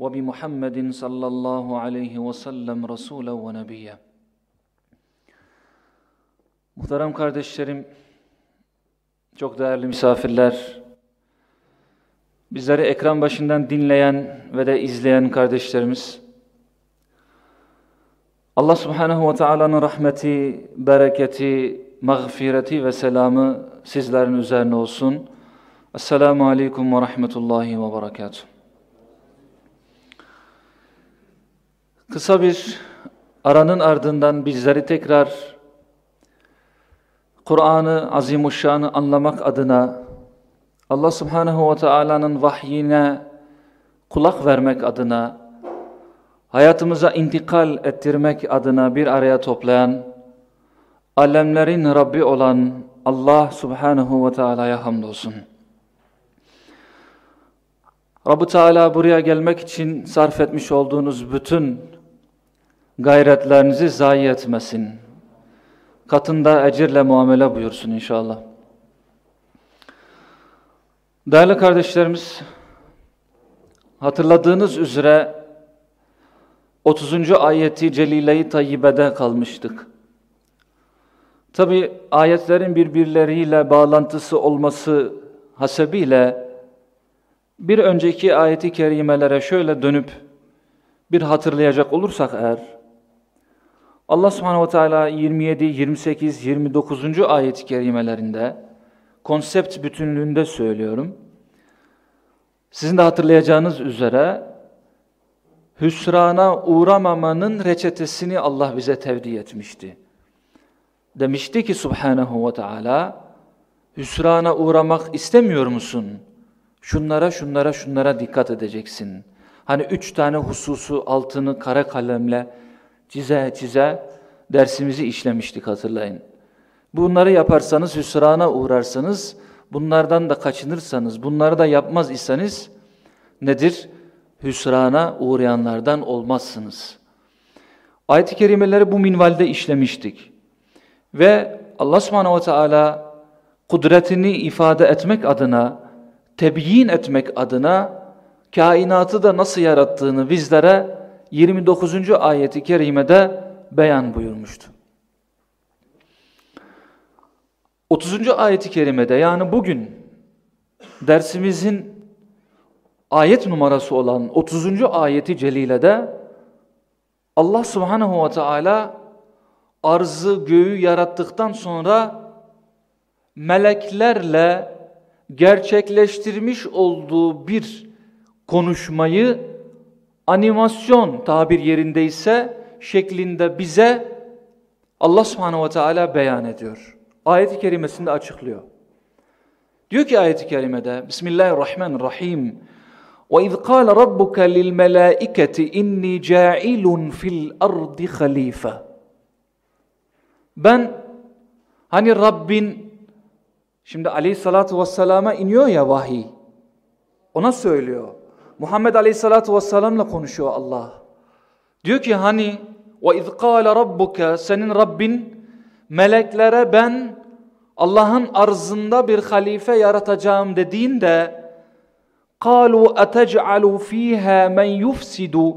وبمحمد صلى الله عليه وسلم رسولا ونبيا Muhterem kardeşlerim, çok değerli misafirler, bizleri ekran başından dinleyen ve de izleyen kardeşlerimiz, Allah subhanehu ve teala'nın rahmeti, bereketi, mağfireti ve selamı sizlerin üzerine olsun. Esselamu aleyküm ve rahmetullahi ve berekatuhu. Kısa bir aranın ardından bizleri tekrar Kur'an'ı azimuşşanı anlamak adına Allah subhanehu ve teala'nın vahyine kulak vermek adına hayatımıza intikal ettirmek adına bir araya toplayan alemlerin Rabbi olan Allah subhanehu ve teala'ya hamdolsun. Rabbi Teala buraya gelmek için sarf etmiş olduğunuz bütün gayretlerinizi zayi etmesin. Katında ecirle muamele buyursun inşallah. Değerli kardeşlerimiz, hatırladığınız üzere 30. ayeti Celile-i Tayyibe'de kalmıştık. Tabi ayetlerin birbirleriyle bağlantısı olması hasebiyle bir önceki ayeti kerimelere şöyle dönüp bir hatırlayacak olursak eğer Allah subhanehu ve teala 27, 28, 29. ayet-i kerimelerinde konsept bütünlüğünde söylüyorum. Sizin de hatırlayacağınız üzere hüsrana uğramamanın reçetesini Allah bize tevdi etmişti. Demişti ki subhanehu ve teala hüsrana uğramak istemiyor musun? Şunlara şunlara şunlara dikkat edeceksin. Hani üç tane hususu altını kara kalemle çize çize dersimizi işlemiştik hatırlayın. Bunları yaparsanız hüsrana uğrarsanız, bunlardan da kaçınırsanız, bunları da yapmaz iseniz nedir? Hüsrana uğrayanlardan olmazsınız. Ayet-i kerimeleri bu minvalde işlemiştik. Ve Allah subhanehu ve teala kudretini ifade etmek adına, tebyin etmek adına kainatı da nasıl yarattığını bizlere 29. ayeti kerimede beyan buyurmuştu. 30. ayeti kerimede yani bugün dersimizin ayet numarası olan 30. ayeti celilede Allah subhanehu ve teala arzı göğü yarattıktan sonra meleklerle gerçekleştirmiş olduğu bir konuşmayı animasyon tabir yerindeyse şeklinde bize Allah subhanehu ve teala beyan ediyor. Ayet-i kerimesinde açıklıyor. Diyor ki ayet-i kerimede Bismillahirrahmanirrahim وَاِذْ قَالَ رَبُّكَ لِلْمَلَائِكَةِ اِنِّي جَاعِلٌ فِي الْأَرْضِ خَلِيفَةً Ben hani Rabbin şimdi aleyhissalatü vesselama iniyor ya vahiy ona söylüyor. Muhammed aleyhissalatü vesselamla konuşuyor Allah. Diyor ki hani وَاِذْ قَالَ رَبُّكَ Senin Rabbin meleklere ben Allah'ın arzında bir halife yaratacağım dediğinde قَالُوا أَتَجْعَلُوا ف۪يهَا مَنْ يُفْسِدُ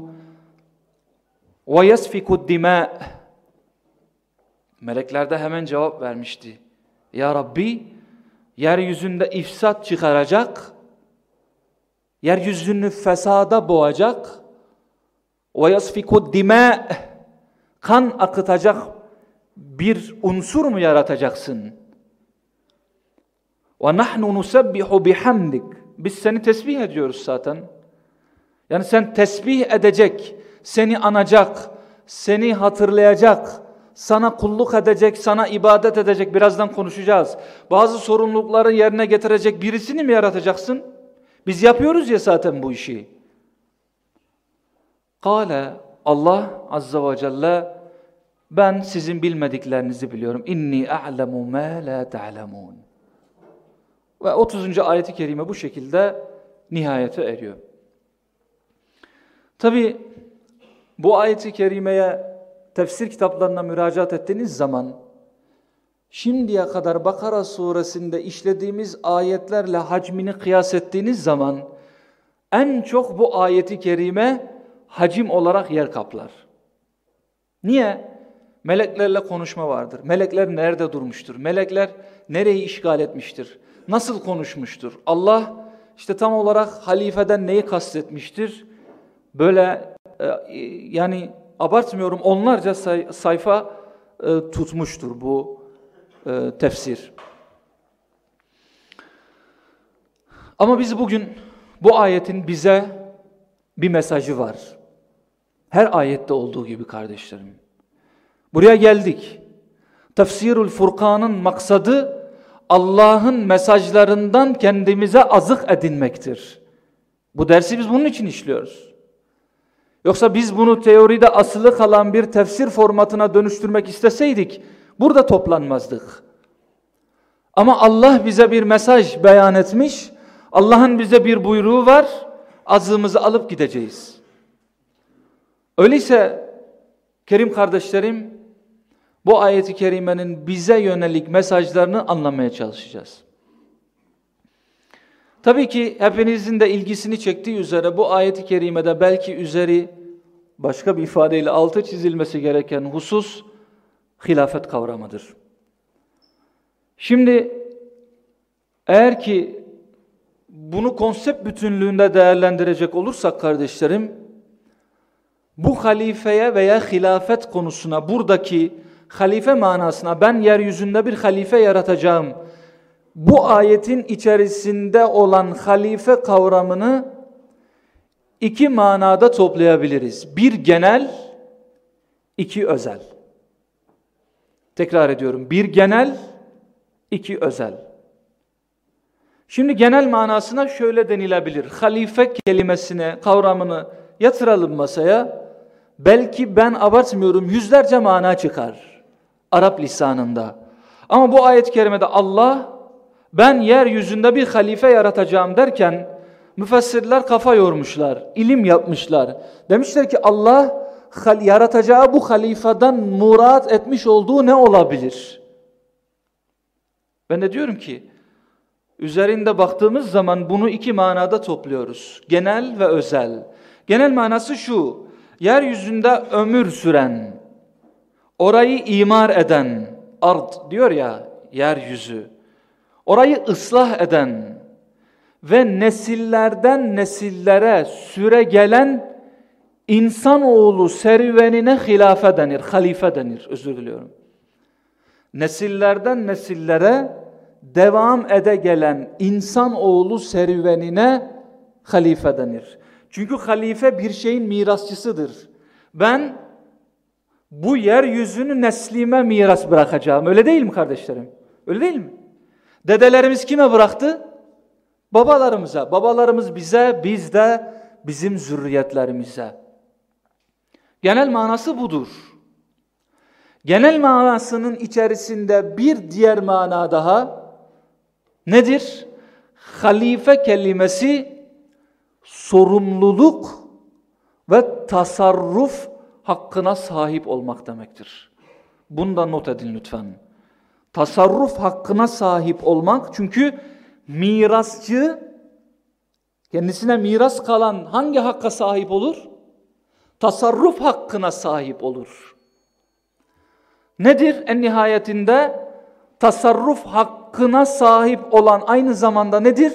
وَيَسْفِكُ الدِّمَاءِ Melekler de hemen cevap vermişti. Ya Rabbi, yeryüzünde ifsat çıkaracak, yeryüzünü fesada boğacak ve yasfiku dime kan akıtacak bir unsur mu yaratacaksın? Ve nahnu nusabbihu bihamdik. Biz seni tesbih ediyoruz zaten. Yani sen tesbih edecek, seni anacak, seni hatırlayacak, sana kulluk edecek, sana ibadet edecek. Birazdan konuşacağız. Bazı sorumlulukları yerine getirecek birisini mi yaratacaksın? Biz yapıyoruz ya zaten bu işi. Kale Allah Azze ve Celle Ben sizin bilmediklerinizi biliyorum. İnni a'lemu ma la ta'lemun. Ve 30. ayeti kerime bu şekilde nihayete eriyor. Tabi bu ayeti kerimeye tefsir kitaplarına müracaat ettiğiniz zaman şimdiye kadar Bakara suresinde işlediğimiz ayetlerle hacmini kıyas ettiğiniz zaman en çok bu ayeti kerime hacim olarak yer kaplar. Niye? Meleklerle konuşma vardır. Melekler nerede durmuştur? Melekler nereyi işgal etmiştir? Nasıl konuşmuştur? Allah işte tam olarak halifeden neyi kastetmiştir? Böyle e, yani abartmıyorum onlarca say sayfa e, tutmuştur bu e, tefsir. Ama biz bugün bu ayetin bize bir mesajı var. Her ayette olduğu gibi kardeşlerim. Buraya geldik. Tefsirul Furkan'ın maksadı Allah'ın mesajlarından kendimize azık edinmektir. Bu dersi biz bunun için işliyoruz. Yoksa biz bunu teoride asılı kalan bir tefsir formatına dönüştürmek isteseydik burada toplanmazdık. Ama Allah bize bir mesaj beyan etmiş. Allah'ın bize bir buyruğu var. Azığımızı alıp gideceğiz. Öyleyse Kerim kardeşlerim bu ayeti kerimenin bize yönelik mesajlarını anlamaya çalışacağız. Tabii ki hepinizin de ilgisini çektiği üzere bu ayeti kerimede belki üzeri başka bir ifadeyle altı çizilmesi gereken husus hilafet kavramıdır. Şimdi eğer ki bunu konsept bütünlüğünde değerlendirecek olursak kardeşlerim, bu halifeye veya hilafet konusuna buradaki halife manasına ben yeryüzünde bir halife yaratacağım. Bu ayetin içerisinde olan halife kavramını iki manada toplayabiliriz. Bir genel, iki özel. Tekrar ediyorum. Bir genel, iki özel. Şimdi genel manasına şöyle denilebilir. Halife kelimesine, kavramını yatıralım masaya. Belki ben abartmıyorum yüzlerce mana çıkar. Arap lisanında. Ama bu ayet-i kerimede Allah ben yeryüzünde bir halife yaratacağım derken müfessirler kafa yormuşlar, ilim yapmışlar. Demişler ki Allah yaratacağı bu halifeden murat etmiş olduğu ne olabilir? Ben de diyorum ki üzerinde baktığımız zaman bunu iki manada topluyoruz. Genel ve özel. Genel manası şu. Yeryüzünde ömür süren, orayı imar eden, ard diyor ya yeryüzü. Orayı ıslah eden ve nesillerden nesillere süre gelen insanoğlu serüvenine hilafe denir, halife denir, özür diliyorum. Nesillerden nesillere devam ede gelen insanoğlu serüvenine halife denir. Çünkü halife bir şeyin mirasçısıdır. Ben bu yeryüzünü neslime miras bırakacağım. Öyle değil mi kardeşlerim? Öyle değil mi? Dedelerimiz kime bıraktı? Babalarımıza. Babalarımız bize, biz de bizim zürriyetlerimize. Genel manası budur. Genel manasının içerisinde bir diğer mana daha nedir? Halife kelimesi sorumluluk ve tasarruf hakkına sahip olmak demektir. Bunu da not edin lütfen. Tasarruf hakkına sahip olmak çünkü mirasçı kendisine miras kalan hangi hakka sahip olur? Tasarruf hakkına sahip olur. Nedir en nihayetinde? Tasarruf hakkına sahip olan aynı zamanda nedir?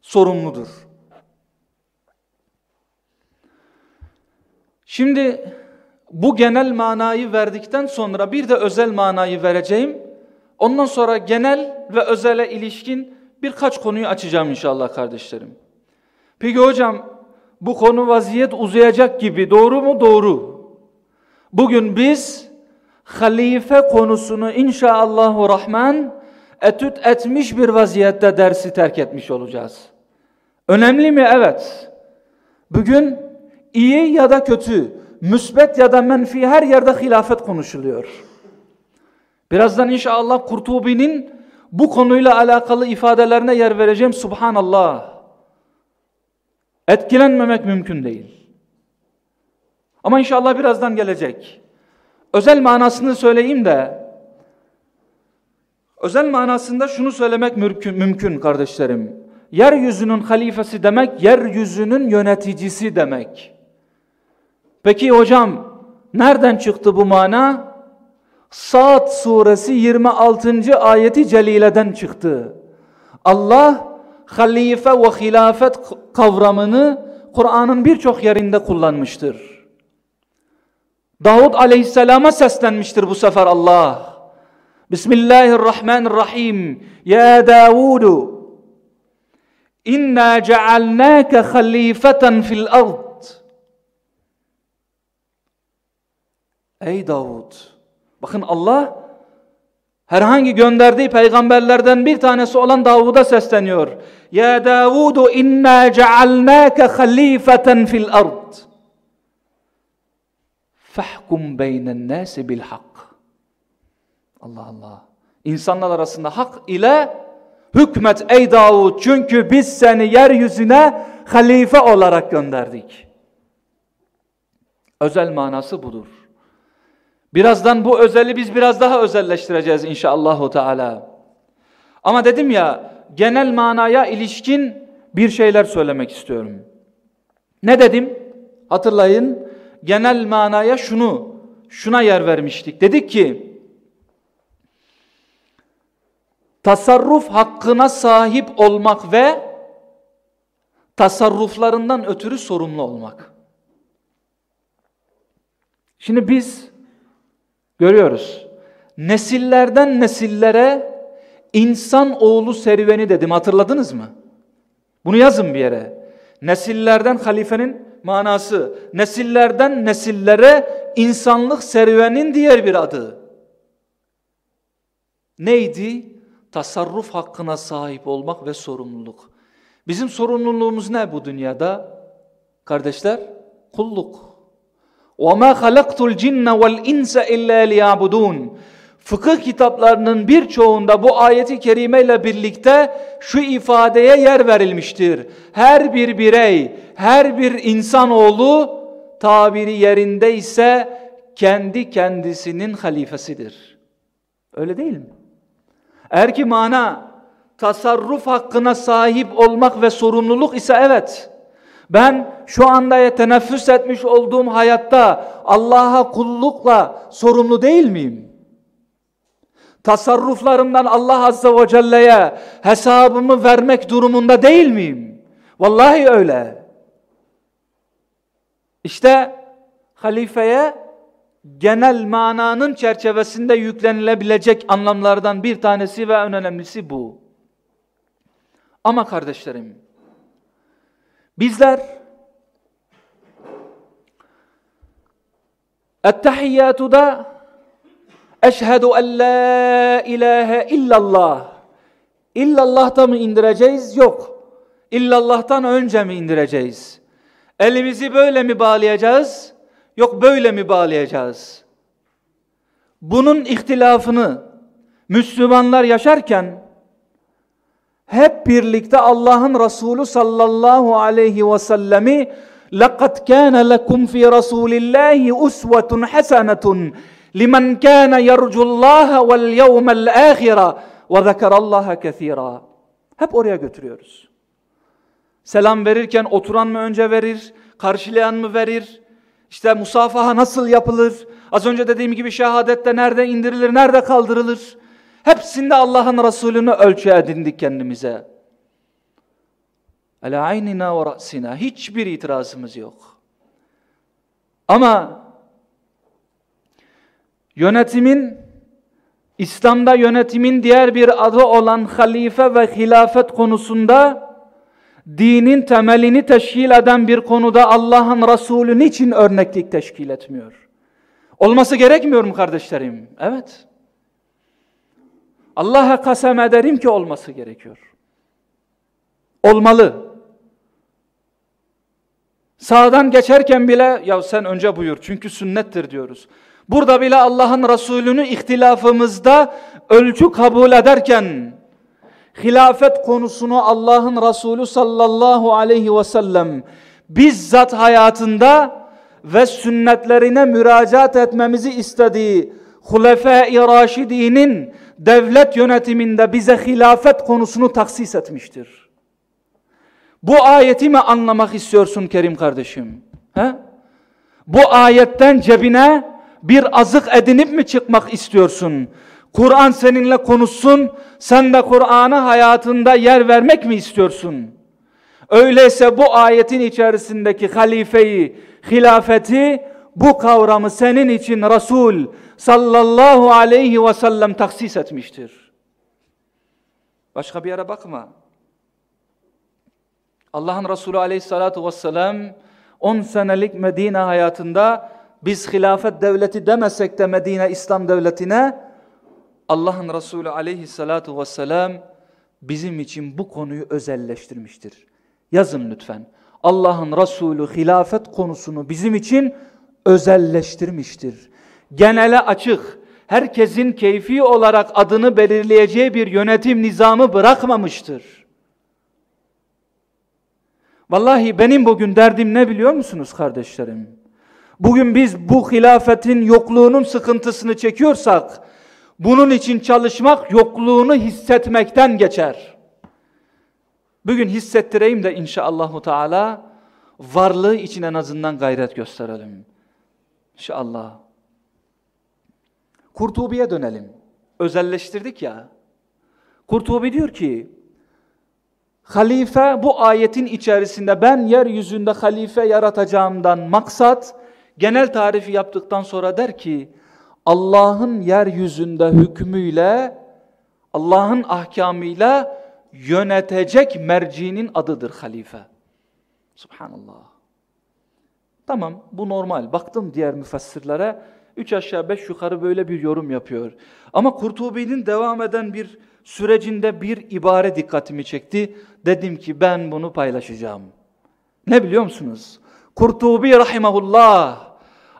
Sorumludur. Şimdi bu genel manayı verdikten sonra bir de özel manayı vereceğim. Ondan sonra genel ve özele ilişkin birkaç konuyu açacağım inşallah kardeşlerim. Peki hocam bu konu vaziyet uzayacak gibi doğru mu? Doğru. Bugün biz halife konusunu inşallahü rahman etüt etmiş bir vaziyette dersi terk etmiş olacağız. Önemli mi? Evet. Bugün iyi ya da kötü, müsbet ya da menfi her yerde hilafet konuşuluyor. Birazdan inşallah Kurtubi'nin bu konuyla alakalı ifadelerine yer vereceğim. Subhanallah. Etkilenmemek mümkün değil. Ama inşallah birazdan gelecek. Özel manasını söyleyeyim de özel manasında şunu söylemek mümkün, mümkün kardeşlerim. Yeryüzünün halifesi demek, yeryüzünün yöneticisi demek. Peki hocam, nereden çıktı bu mana? Saat suresi 26. ayeti celileden çıktı. Allah halife ve hilafet kavramını Kur'an'ın birçok yerinde kullanmıştır. Davud aleyhisselama seslenmiştir bu sefer Allah. Bismillahirrahmanirrahim. Ya Davud İnna cealnâke halifeten fil ard. Ey Davud. Bakın Allah herhangi gönderdiği peygamberlerden bir tanesi olan Davud'a sesleniyor. Ya Davud inna cealnâke halifeten fil ard. Fahkum beynen nâsi bil hak. Allah Allah. İnsanlar arasında hak ile hükmet ey Davud çünkü biz seni yeryüzüne halife olarak gönderdik. Özel manası budur. Birazdan bu özeli biz biraz daha özelleştireceğiz inşallahü teala. Ama dedim ya genel manaya ilişkin bir şeyler söylemek istiyorum. Ne dedim? Hatırlayın. Genel manaya şunu, şuna yer vermiştik. Dedik ki tasarruf hakkına sahip olmak ve tasarruflarından ötürü sorumlu olmak. Şimdi biz görüyoruz. Nesillerden nesillere insan oğlu serüveni dedim hatırladınız mı? Bunu yazın bir yere. Nesillerden halifenin manası. Nesillerden nesillere insanlık serüvenin diğer bir adı. Neydi? tasarruf hakkına sahip olmak ve sorumluluk. Bizim sorumluluğumuz ne bu dünyada? Kardeşler, kulluk. وَمَا خَلَقْتُ الْجِنَّ وَالْاِنْسَ اِلَّا لِيَعْبُدُونَ Fıkıh kitaplarının birçoğunda bu ayeti kerimeyle birlikte şu ifadeye yer verilmiştir. Her bir birey, her bir insanoğlu tabiri yerinde ise kendi kendisinin halifesidir. Öyle değil mi? Eğer ki mana tasarruf hakkına sahip olmak ve sorumluluk ise evet. Ben şu anda teneffüs etmiş olduğum hayatta Allah'a kullukla sorumlu değil miyim? Tasarruflarımdan Allah Azze ve Celle'ye hesabımı vermek durumunda değil miyim? Vallahi öyle. İşte halifeye genel mananın çerçevesinde yüklenilebilecek anlamlardan bir tanesi ve en önemlisi bu. Ama kardeşlerim, bizler Ettehiyyatu'da Eşhedü en la ilahe illallah İllallah'ta mı indireceğiz? Yok. İllallah'tan önce mi indireceğiz? Elimizi böyle mi bağlayacağız? Yok böyle mi bağlayacağız? Bunun ihtilafını Müslümanlar yaşarken hep birlikte Allah'ın Resulü sallallahu aleyhi ve sellemi لَقَدْ كَانَ لَكُمْ فِي رَسُولِ اللّٰهِ اُسْوَةٌ حَسَنَةٌ لِمَنْ كَانَ يَرْجُ اللّٰهَ وَالْيَوْمَ الْآخِرَ وَذَكَرَ اللّٰهَ كَثِيرًا Hep oraya götürüyoruz. Selam verirken oturan mı önce verir, karşılayan mı verir, işte musafaha nasıl yapılır? Az önce dediğim gibi şehadette nerede indirilir, nerede kaldırılır? Hepsinde Allah'ın Resulünü ölçü edindik kendimize. Ala aynina ve ra'sina. Hiçbir itirazımız yok. Ama yönetimin İslam'da yönetimin diğer bir adı olan halife ve hilafet konusunda dinin temelini teşkil eden bir konuda Allah'ın Resulü niçin örneklik teşkil etmiyor? Olması gerekmiyor mu kardeşlerim? Evet. Allah'a kasem ederim ki olması gerekiyor. Olmalı. Sağdan geçerken bile ya sen önce buyur çünkü sünnettir diyoruz. Burada bile Allah'ın Resulünü ihtilafımızda ölçü kabul ederken hilafet konusunu Allah'ın Resulü sallallahu aleyhi ve sellem bizzat hayatında ve sünnetlerine müracaat etmemizi istediği Hulefe-i Raşidi'nin devlet yönetiminde bize hilafet konusunu taksis etmiştir. Bu ayeti mi anlamak istiyorsun Kerim kardeşim? He? Bu ayetten cebine bir azık edinip mi çıkmak istiyorsun? Kur'an seninle konuşsun, sen de Kur'an'a hayatında yer vermek mi istiyorsun? Öyleyse bu ayetin içerisindeki halifeyi, hilafeti, bu kavramı senin için Resul sallallahu aleyhi ve sellem taksis etmiştir. Başka bir yere bakma. Allah'ın Resulü aleyhissalatu vesselam 10 senelik Medine hayatında biz hilafet devleti demesek de Medine İslam devletine Allah'ın Resulü aleyhissalatu vesselam bizim için bu konuyu özelleştirmiştir. Yazın lütfen. Allah'ın Resulü hilafet konusunu bizim için özelleştirmiştir. Genele açık, herkesin keyfi olarak adını belirleyeceği bir yönetim nizamı bırakmamıştır. Vallahi benim bugün derdim ne biliyor musunuz kardeşlerim? Bugün biz bu hilafetin yokluğunun sıkıntısını çekiyorsak, bunun için çalışmak yokluğunu hissetmekten geçer. Bugün hissettireyim de inşallahü teala varlığı için en azından gayret gösterelim. İnşallah. Kurtubi'ye dönelim. Özelleştirdik ya. Kurtubi diyor ki, halife bu ayetin içerisinde ben yeryüzünde halife yaratacağımdan maksat, genel tarifi yaptıktan sonra der ki, Allah'ın yeryüzünde hükmüyle, Allah'ın ahkamıyla yönetecek mercinin adıdır halife. Subhanallah. Tamam bu normal. Baktım diğer müfessirlere üç aşağı beş yukarı böyle bir yorum yapıyor. Ama Kurtubi'nin devam eden bir sürecinde bir ibare dikkatimi çekti. Dedim ki ben bunu paylaşacağım. Ne biliyor musunuz? Kurtubi rahimahullah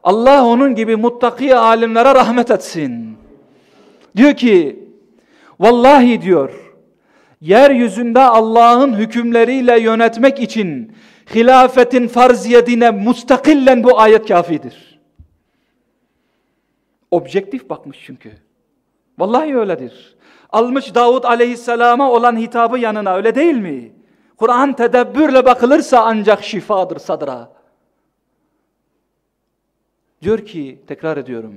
Allah onun gibi muttaki alimlere rahmet etsin. Diyor ki, vallahi diyor, yeryüzünde Allah'ın hükümleriyle yönetmek için hilafetin farziyetine mustakillen bu ayet kafidir. Objektif bakmış çünkü. Vallahi öyledir. Almış Davud aleyhisselama olan hitabı yanına öyle değil mi? Kur'an tedebbürle bakılırsa ancak şifadır sadra. Diyor ki, tekrar ediyorum,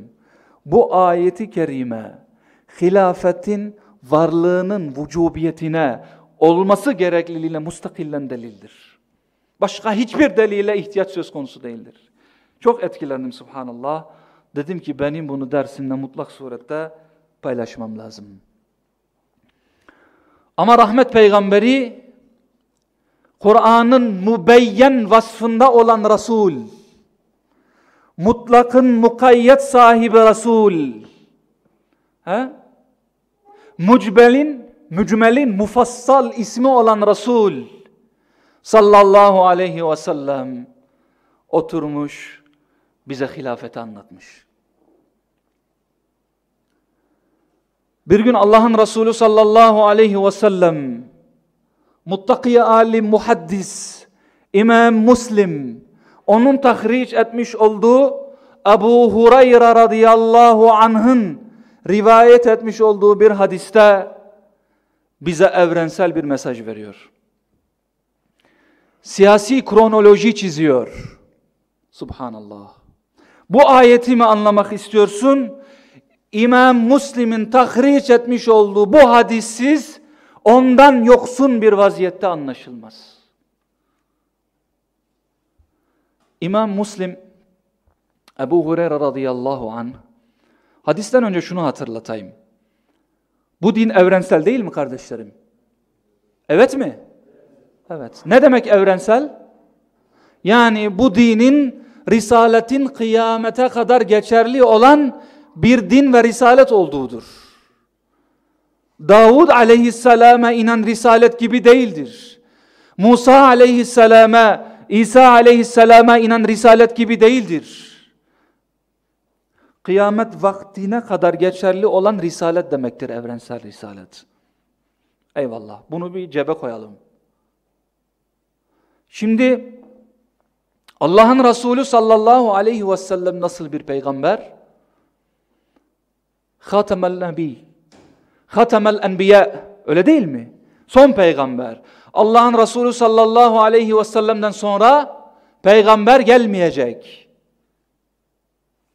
bu ayeti kerime hilafetin varlığının vücubiyetine olması gerekliliğine mustakillen delildir. Başka hiçbir delile ihtiyaç söz konusu değildir. Çok etkilendim subhanallah. Dedim ki benim bunu dersinde mutlak surette paylaşmam lazım. Ama rahmet peygamberi Kur'an'ın mübeyyen vasfında olan Resul mutlakın mukayyet sahibi Resul. He? Mücbelin, mücmelin mufassal ismi olan Resul sallallahu aleyhi ve sellem oturmuş bize hilafeti anlatmış. Bir gün Allah'ın Resulü sallallahu aleyhi ve sellem muttakiye alim muhaddis İmam Muslim onun tahriç etmiş olduğu Ebu Hureyre radıyallahu anh'ın rivayet etmiş olduğu bir hadiste bize evrensel bir mesaj veriyor. Siyasi kronoloji çiziyor. Subhanallah. Bu ayeti mi anlamak istiyorsun? İmam Müslim'in tahriç etmiş olduğu bu hadissiz ondan yoksun bir vaziyette anlaşılmaz. İmam Muslim Ebu Hureyre radıyallahu an hadisten önce şunu hatırlatayım. Bu din evrensel değil mi kardeşlerim? Evet mi? Evet. Ne demek evrensel? Yani bu dinin risaletin kıyamete kadar geçerli olan bir din ve risalet olduğudur. Davud aleyhisselame inen risalet gibi değildir. Musa aleyhisselame İsa aleyhisselama inen risalet gibi değildir. Kıyamet vaktine kadar geçerli olan risalet demektir evrensel risalet. Eyvallah. Bunu bir cebe koyalım. Şimdi Allah'ın Resulü sallallahu aleyhi ve sellem nasıl bir peygamber? Hatemel Nebi. Hatemel Enbiya. Öyle değil mi? Son peygamber. Allah'ın Resulü sallallahu aleyhi ve sellem'den sonra peygamber gelmeyecek.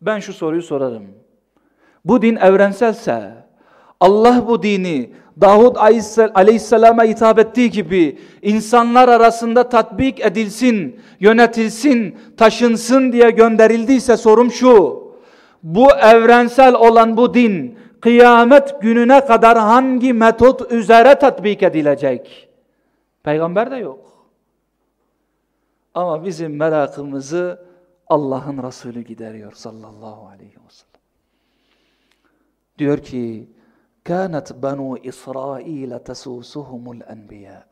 Ben şu soruyu sorarım. Bu din evrenselse, Allah bu dini Davud aleyhisselama hitap ettiği gibi insanlar arasında tatbik edilsin, yönetilsin, taşınsın diye gönderildiyse sorum şu. Bu evrensel olan bu din kıyamet gününe kadar hangi metot üzere tatbik edilecek? Peygamber de yok. Ama bizim merakımızı Allah'ın Resulü gideriyor sallallahu aleyhi ve sellem. Diyor ki كانت بنو İsrail tesusuhumul enbiya.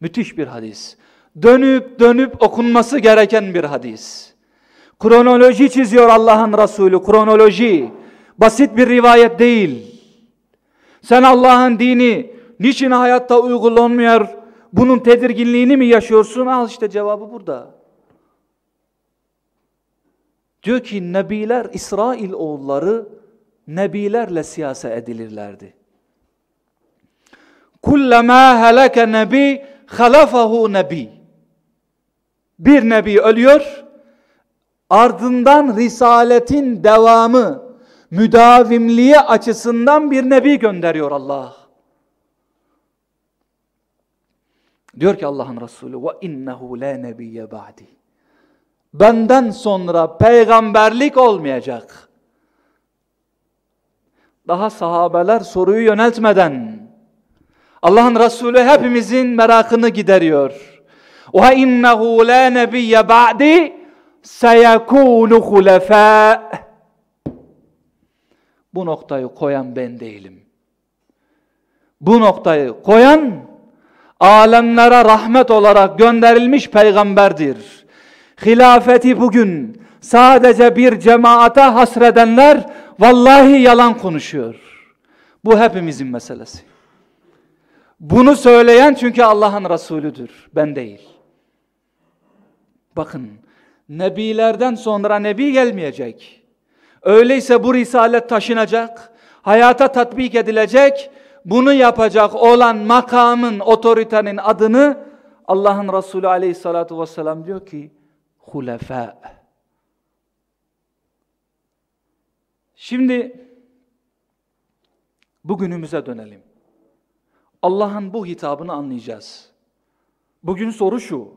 Müthiş bir hadis. Dönüp dönüp okunması gereken bir hadis. Kronoloji çiziyor Allah'ın Resulü, kronoloji. Basit bir rivayet değil. Sen Allah'ın dini niçin hayatta uygulanmıyor? Bunun tedirginliğini mi yaşıyorsun? Al işte cevabı burada. Diyor ki Nebiler İsrail oğulları nebilerle siyase edilirlerdi. Kullama heleke nebi halafahu nebi. Bir nebi ölüyor, ardından risaletin devamı, müdavimliği açısından bir nebi gönderiyor Allah. Diyor ki Allah'ın Resulü ve innehu la nebiyye ba'di. Benden sonra peygamberlik olmayacak daha sahabeler soruyu yöneltmeden Allah'ın Resulü hepimizin merakını gideriyor. Ve innehu la nebiyye ba'di seyekûnu hulefâ. Bu noktayı koyan ben değilim. Bu noktayı koyan alemlere rahmet olarak gönderilmiş peygamberdir. Hilafeti bugün sadece bir cemaate hasredenler Vallahi yalan konuşuyor. Bu hepimizin meselesi. Bunu söyleyen çünkü Allah'ın Resulüdür. Ben değil. Bakın. Nebilerden sonra nebi gelmeyecek. Öyleyse bu risalet taşınacak. Hayata tatbik edilecek. Bunu yapacak olan makamın, otoritenin adını Allah'ın Resulü aleyhissalatu vesselam diyor ki hulefa. Şimdi bugünümüze dönelim. Allah'ın bu hitabını anlayacağız. Bugün soru şu.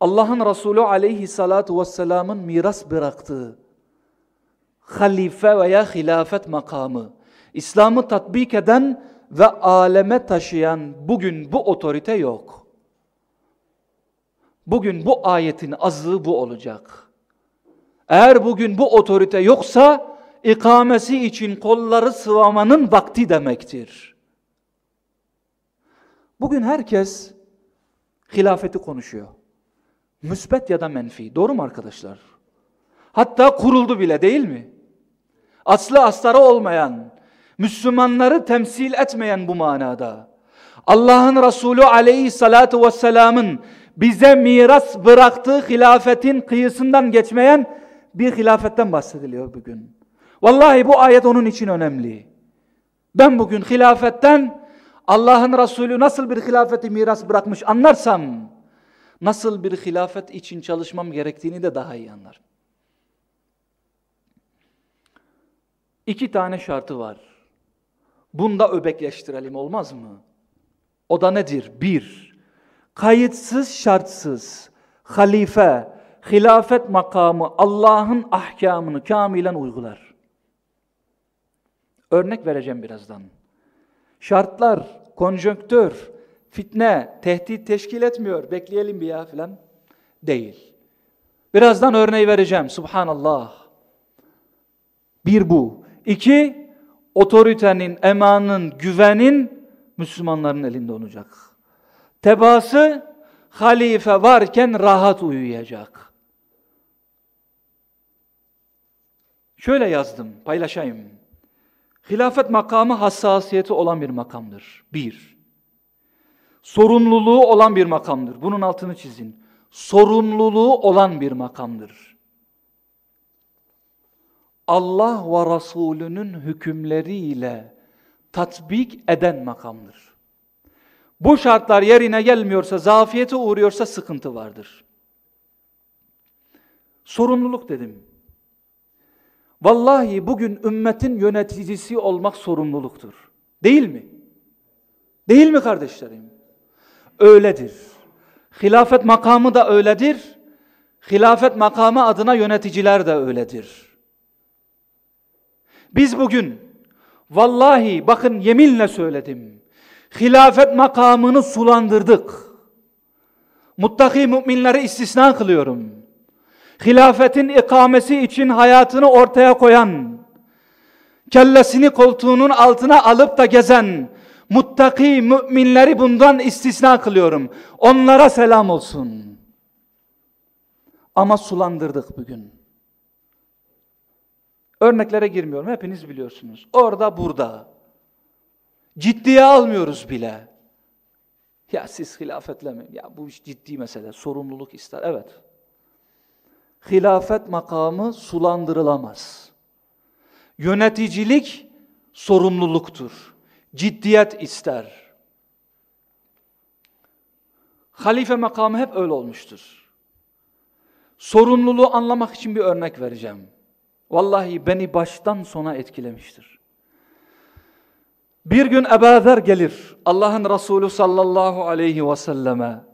Allah'ın Resulü aleyhissalatu vesselamın miras bıraktığı halife veya hilafet makamı, İslam'ı tatbik eden ve aleme taşıyan bugün bu otorite yok. Bugün bu ayetin azlığı bu olacak. Eğer bugün bu otorite yoksa ikamesi için kolları sıvamanın vakti demektir. Bugün herkes hilafeti konuşuyor. Müsbet ya da menfi. Doğru mu arkadaşlar? Hatta kuruldu bile değil mi? Aslı astarı olmayan, Müslümanları temsil etmeyen bu manada. Allah'ın Resulü aleyhissalatu vesselamın bize miras bıraktığı hilafetin kıyısından geçmeyen bir hilafetten bahsediliyor bugün. Vallahi bu ayet onun için önemli. Ben bugün hilafetten Allah'ın Resulü nasıl bir hilafeti miras bırakmış anlarsam nasıl bir hilafet için çalışmam gerektiğini de daha iyi anlarım. İki tane şartı var. Bunda öbekleştirelim olmaz mı? O da nedir? Bir, kayıtsız şartsız halife, hilafet makamı Allah'ın ahkamını kamilen uygular. Örnek vereceğim birazdan. Şartlar, konjonktür, fitne, tehdit teşkil etmiyor. Bekleyelim bir ya filan. Değil. Birazdan örneği vereceğim. Subhanallah. Bir bu. İki, otoritenin, emanın, güvenin Müslümanların elinde olacak. Tebası, halife varken rahat uyuyacak. Şöyle yazdım, paylaşayım. Hilafet makamı hassasiyeti olan bir makamdır. Bir. Sorumluluğu olan bir makamdır. Bunun altını çizin. Sorumluluğu olan bir makamdır. Allah ve Resulünün hükümleriyle tatbik eden makamdır. Bu şartlar yerine gelmiyorsa, zafiyete uğruyorsa sıkıntı vardır. Sorumluluk dedim. Vallahi bugün ümmetin yöneticisi olmak sorumluluktur. Değil mi? Değil mi kardeşlerim? Öyledir. Hilafet makamı da öyledir. Hilafet makamı adına yöneticiler de öyledir. Biz bugün vallahi bakın yeminle söyledim. Hilafet makamını sulandırdık. Muttaki müminleri istisna kılıyorum. Hilafetin ikamesi için hayatını ortaya koyan, kellesini koltuğunun altına alıp da gezen, muttaki müminleri bundan istisna kılıyorum. Onlara selam olsun. Ama sulandırdık bugün. Örneklere girmiyorum. Hepiniz biliyorsunuz. Orada burada. Ciddiye almıyoruz bile. Ya siz hilafetle mi? Ya bu iş ciddi mesele. Sorumluluk ister. Evet. Hilafet makamı sulandırılamaz. Yöneticilik sorumluluktur. Ciddiyet ister. Halife makamı hep öyle olmuştur. Sorumluluğu anlamak için bir örnek vereceğim. Vallahi beni baştan sona etkilemiştir. Bir gün Ebu gelir Allah'ın Resulü sallallahu aleyhi ve selleme.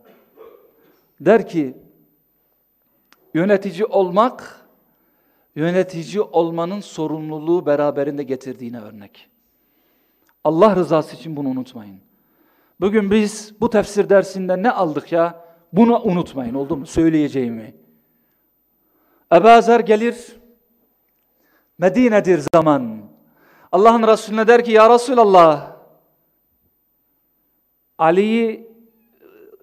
Der ki yönetici olmak yönetici olmanın sorumluluğu beraberinde getirdiğine örnek. Allah rızası için bunu unutmayın. Bugün biz bu tefsir dersinde ne aldık ya? Bunu unutmayın oldu mu? Söyleyeceğimi. Ebu gelir Medine'dir zaman. Allah'ın Resulüne der ki ya Resulallah Ali'yi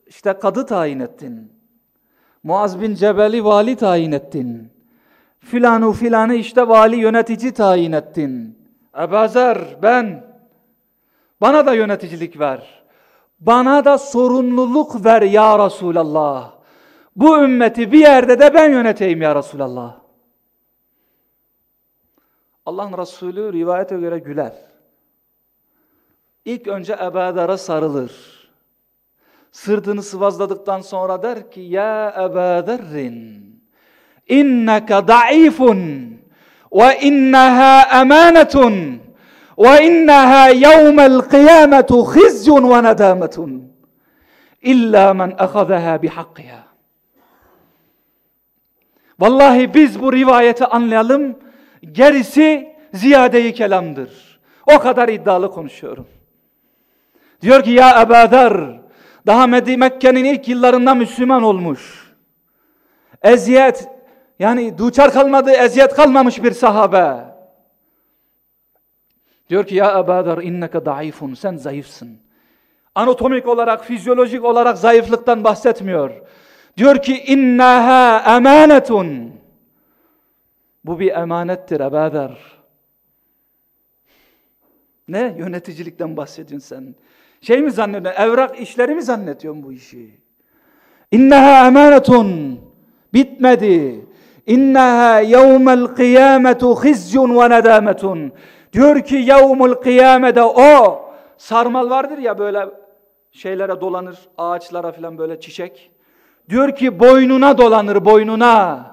işte kadı tayin ettin. Muaz bin Cebel'i vali tayin ettin. Filanı filanı işte vali yönetici tayin ettin. Ebazer ben bana da yöneticilik ver. Bana da sorumluluk ver ya Resulallah. Bu ümmeti bir yerde de ben yöneteyim ya Resulallah. Allah'ın Resulü rivayete göre güler. İlk önce Ebadar'a sarılır. Sırtını sıvazladıktan sonra der ki Ya Ebadarrin inneke da'ifun ve inneha emanetun ve inneha yevmel kıyametu khizyun ve nedametun illa men ahazaha bihakkiha Vallahi biz bu rivayeti anlayalım Gerisi ziyadeyi kelamdır. O kadar iddialı konuşuyorum. Diyor ki ya Ebeder daha Mekke'nin ilk yıllarında Müslüman olmuş. Eziyet yani duçar kalmadı eziyet kalmamış bir sahabe. Diyor ki ya Ebeder inneke daifun sen zayıfsın. Anatomik olarak, fizyolojik olarak zayıflıktan bahsetmiyor. Diyor ki innaha emanetun. Bu bir emanettir Ebader. Ne? Yöneticilikten bahsediyorsun sen. Şey mi zannediyorsun? Evrak işleri mi zannediyorsun bu işi? İnneha emanetun. Bitmedi. İnneha yevmel kıyametu hizyun ve nedametun. Diyor ki yevmul kıyamede o sarmal vardır ya böyle şeylere dolanır ağaçlara falan böyle çiçek. Diyor ki boynuna dolanır boynuna.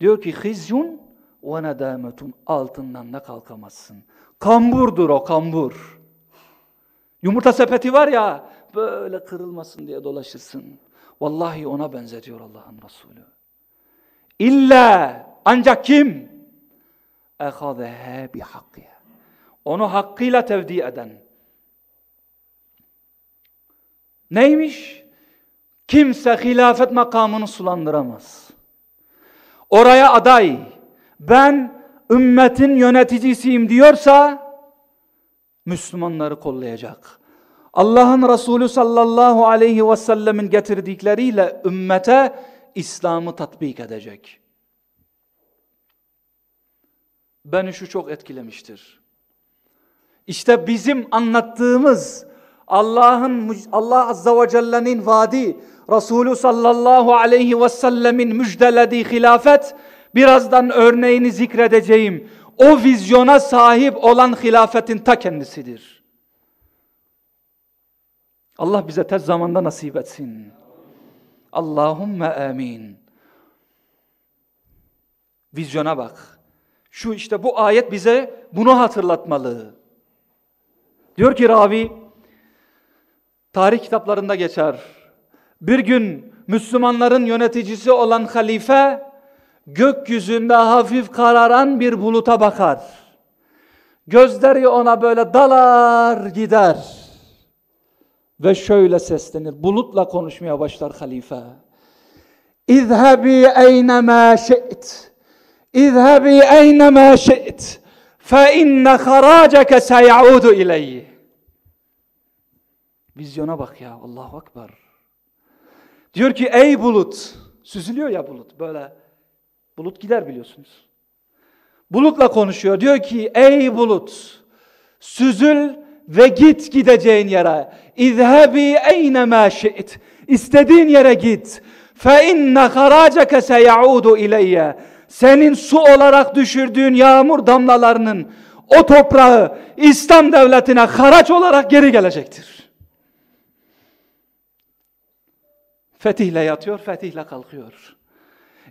Diyor ki hizyun ve nedametun altından da kalkamazsın. Kamburdur o kambur. Yumurta sepeti var ya böyle kırılmasın diye dolaşırsın. Vallahi ona benzetiyor Allah'ın Resulü. İlla ancak kim? Ehadehe bihakkiye. Onu hakkıyla tevdi eden. Neymiş? Kimse hilafet makamını sulandıramaz oraya aday, ben ümmetin yöneticisiyim diyorsa, Müslümanları kollayacak. Allah'ın Resulü sallallahu aleyhi ve sellemin getirdikleriyle ümmete İslam'ı tatbik edecek. Beni şu çok etkilemiştir. İşte bizim anlattığımız Allah'ın Allah Azza ve Celle'nin vaadi, Resulü sallallahu aleyhi ve sellemin müjdelediği hilafet, birazdan örneğini zikredeceğim. O vizyona sahip olan hilafetin ta kendisidir. Allah bize tez zamanda nasip etsin. Allahümme amin. Vizyona bak. Şu işte bu ayet bize bunu hatırlatmalı. Diyor ki ravi, tarih kitaplarında geçer. Bir gün Müslümanların yöneticisi olan halife, gökyüzünde hafif kararan bir buluta bakar. Gözleri ona böyle dalar gider. Ve şöyle seslenir. Bulutla konuşmaya başlar halife. İzhebi eynema şe't. İzhebi eynema şe't. Fe inne haraceke seyaudu ileyhi. Vizyona bak ya Allahu Ekber. Diyor ki ey bulut. Süzülüyor ya bulut böyle. Bulut gider biliyorsunuz. Bulutla konuşuyor. Diyor ki ey bulut. Süzül ve git gideceğin yere. İzhebi eynema şi't. İstediğin yere git. Fe inne haraceke seyaudu ileyye. Senin su olarak düşürdüğün yağmur damlalarının o toprağı İslam devletine haraç olarak geri gelecektir. Fetihle yatıyor, fetihle kalkıyor.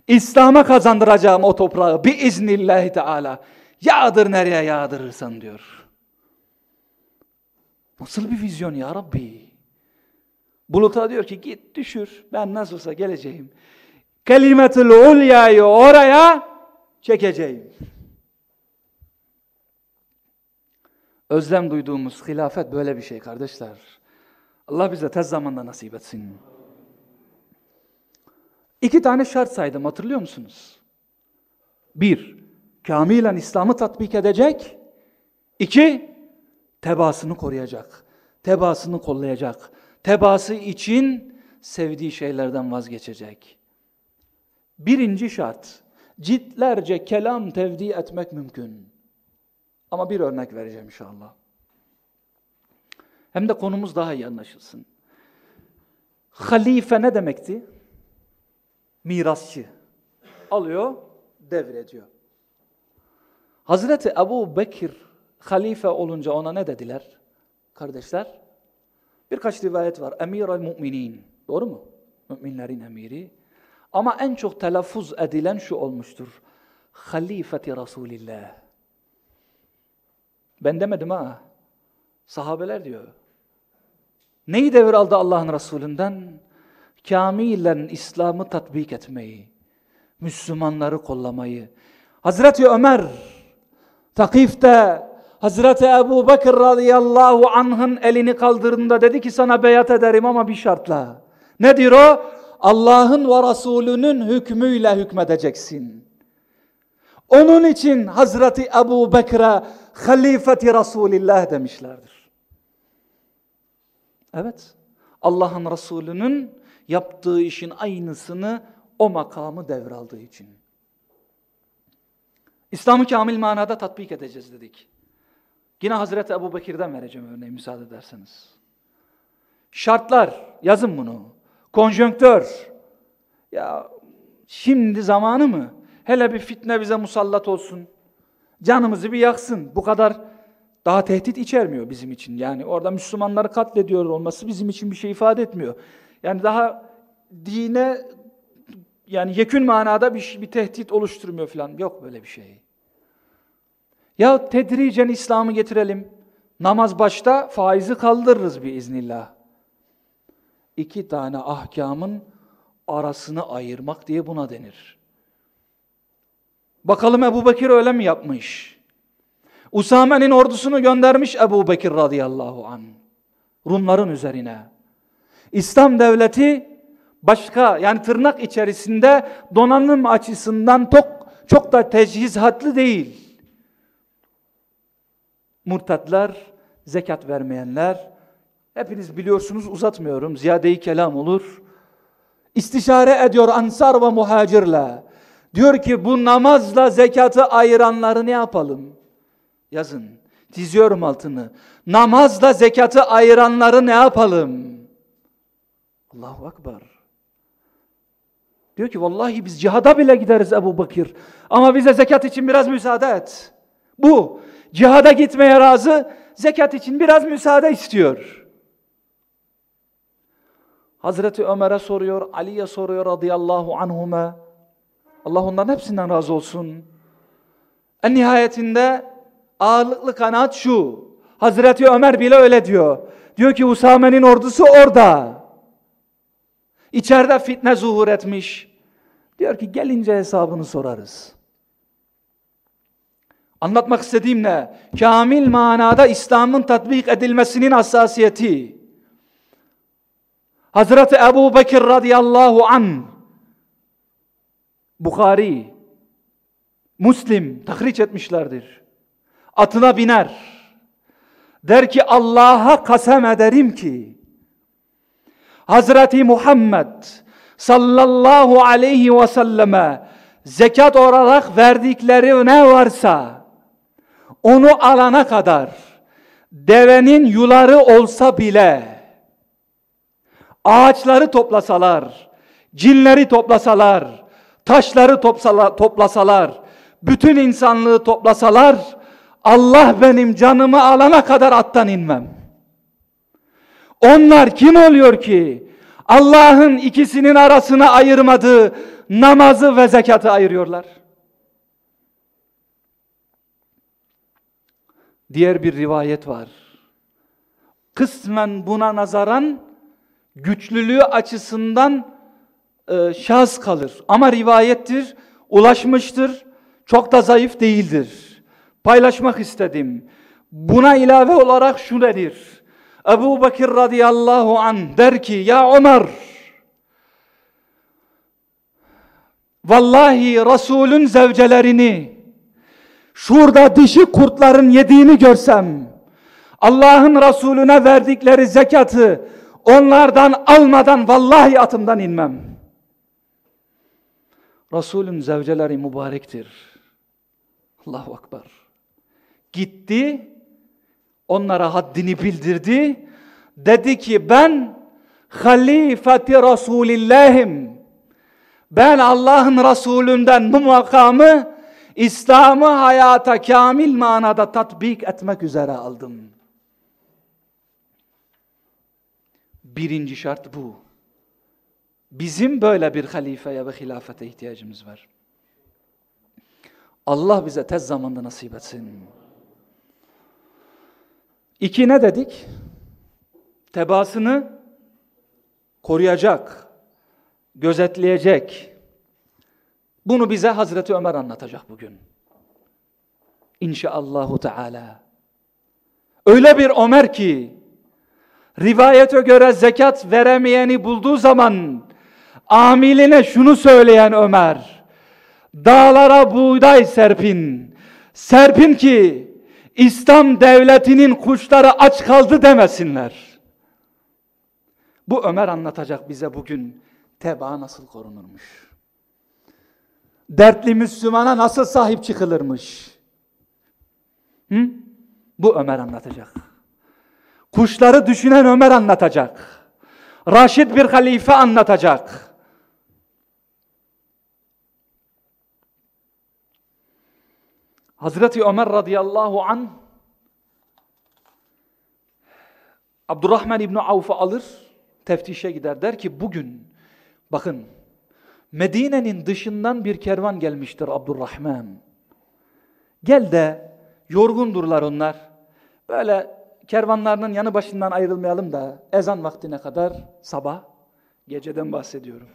İslam'a kazandıracağım o toprağı biiznillahi teala. Yağdır nereye yağdırırsan diyor. Nasıl bir vizyon ya Rabbi? Bulut'a diyor ki git düşür ben nasıl olsa geleceğim. Kelimetül ulyayı oraya çekeceğim. Özlem duyduğumuz hilafet böyle bir şey kardeşler. Allah bize tez zamanda nasip etsin. İki tane şart saydım hatırlıyor musunuz? Bir, kamilen İslam'ı tatbik edecek. İki, tebaasını koruyacak. Tebaasını kollayacak. Tebaası için sevdiği şeylerden vazgeçecek. Birinci şart, ciltlerce kelam tevdi etmek mümkün. Ama bir örnek vereceğim inşallah. Hem de konumuz daha iyi anlaşılsın. Halife ne demekti? Mirasçı. Alıyor, devrediyor. Hazreti Ebu Bekir halife olunca ona ne dediler? Kardeşler, birkaç rivayet var. Emir el müminin. Doğru mu? Müminlerin emiri. Ama en çok telaffuz edilen şu olmuştur. Halifeti Resulillah. Ben demedim ha. Sahabeler diyor. Neyi devraldı Allah'ın Resulünden? Kamilen İslam'ı tatbik etmeyi, Müslümanları kollamayı. Hazreti Ömer, Takif'te Hazreti Ebu Bekir radıyallahu anh'ın elini kaldırdığında dedi ki sana beyat ederim ama bir şartla. Nedir o? Allah'ın ve Resulünün hükmüyle hükmedeceksin. Onun için Hazreti Ebu Bekir'e halifeti Resulillah demişlerdir. Evet. Allah'ın Resulünün yaptığı işin aynısını o makamı devraldığı için. İslam'ı kamil manada tatbik edeceğiz dedik. Yine Hazreti Ebu Bekir'den vereceğim örneği müsaade ederseniz. Şartlar, yazın bunu. Konjonktör. Ya şimdi zamanı mı? Hele bir fitne bize musallat olsun. Canımızı bir yaksın. Bu kadar daha tehdit içermiyor bizim için. Yani orada Müslümanları katlediyor olması bizim için bir şey ifade etmiyor. Yani daha dine yani yekün manada bir, bir tehdit oluşturmuyor falan. Yok böyle bir şey. Ya tedricen İslam'ı getirelim. Namaz başta faizi kaldırırız bir iznillah. İki tane ahkamın arasını ayırmak diye buna denir. Bakalım Ebu Bekir öyle mi yapmış? Usame'nin ordusunu göndermiş Ebu Bekir radıyallahu an. Rumların üzerine. İslam devleti başka yani tırnak içerisinde donanım açısından çok, çok da tecihizatlı değil murtatlar, zekat vermeyenler, Hepiniz biliyorsunuz uzatmıyorum. Ziyade-i kelam olur. İstişare ediyor ansar ve muhacirle. Diyor ki bu namazla zekatı ayıranları ne yapalım? Yazın. Diziyorum altını. Namazla zekatı ayıranları ne yapalım? Allahu Ekber. Diyor ki vallahi biz cihada bile gideriz Ebu Bakır. Ama bize zekat için biraz müsaade et. Bu. Cihada gitmeye razı, zekat için biraz müsaade istiyor. Hazreti Ömer'e soruyor, Ali'ye soruyor radıyallahu anhuma. Allah onların hepsinden razı olsun. En nihayetinde ağırlıklı kanaat şu. Hazreti Ömer bile öyle diyor. Diyor ki Usame'nin ordusu orada. İçeride fitne zuhur etmiş. Diyor ki gelince hesabını sorarız. Anlatmak istediğim ne? Kamil manada İslam'ın tatbik edilmesinin hassasiyeti. Hazreti Ebu Bekir radıyallahu an Bukhari Müslim tahriç etmişlerdir. Atına biner. Der ki Allah'a kasem ederim ki Hazreti Muhammed sallallahu aleyhi ve selleme zekat olarak verdikleri ne varsa onu alana kadar devenin yuları olsa bile ağaçları toplasalar, cinleri toplasalar, taşları toplasalar, bütün insanlığı toplasalar, Allah benim canımı alana kadar attan inmem. Onlar kim oluyor ki? Allah'ın ikisinin arasına ayırmadığı namazı ve zekatı ayırıyorlar. Diğer bir rivayet var. Kısmen buna nazaran güçlülüğü açısından e, şahs kalır. Ama rivayettir, ulaşmıştır, çok da zayıf değildir. Paylaşmak istedim. Buna ilave olarak şu nedir? Ebu Bekir radıyallahu an der ki ya Ömer vallahi Resulün zevcelerini şurada dişi kurtların yediğini görsem Allah'ın Resulüne verdikleri zekatı onlardan almadan vallahi atımdan inmem. Resulün zevceleri mübarektir. Allahu Akbar. Gitti, onlara haddini bildirdi. Dedi ki ben halifeti Resulillahim. Ben Allah'ın Resulünden bu makamı İslam'ı hayata kamil manada tatbik etmek üzere aldım. Birinci şart bu. Bizim böyle bir halifeye ve hilafete ihtiyacımız var. Allah bize tez zamanda nasip etsin. İki ne dedik? Tebasını koruyacak, gözetleyecek. Bunu bize Hazreti Ömer anlatacak bugün. İnşaallahu Teala. Öyle bir Ömer ki rivayete göre zekat veremeyeni bulduğu zaman amiline şunu söyleyen Ömer. Dağlara buğday serpin. Serpin ki İslam devletinin kuşları aç kaldı demesinler. Bu Ömer anlatacak bize bugün teba nasıl korunurmuş. Dertli Müslümana nasıl sahip çıkılırmış. Hı? Bu Ömer anlatacak. Kuşları düşünen Ömer anlatacak. Raşid bir halife anlatacak. Hazreti Ömer radıyallahu an Abdurrahman İbni Avf'ı alır, teftişe gider. Der ki bugün, bakın Medine'nin dışından bir kervan gelmiştir Abdurrahman. Gel de yorgundurlar onlar. Böyle kervanlarının yanı başından ayrılmayalım da ezan vaktine kadar sabah, geceden bahsediyorum.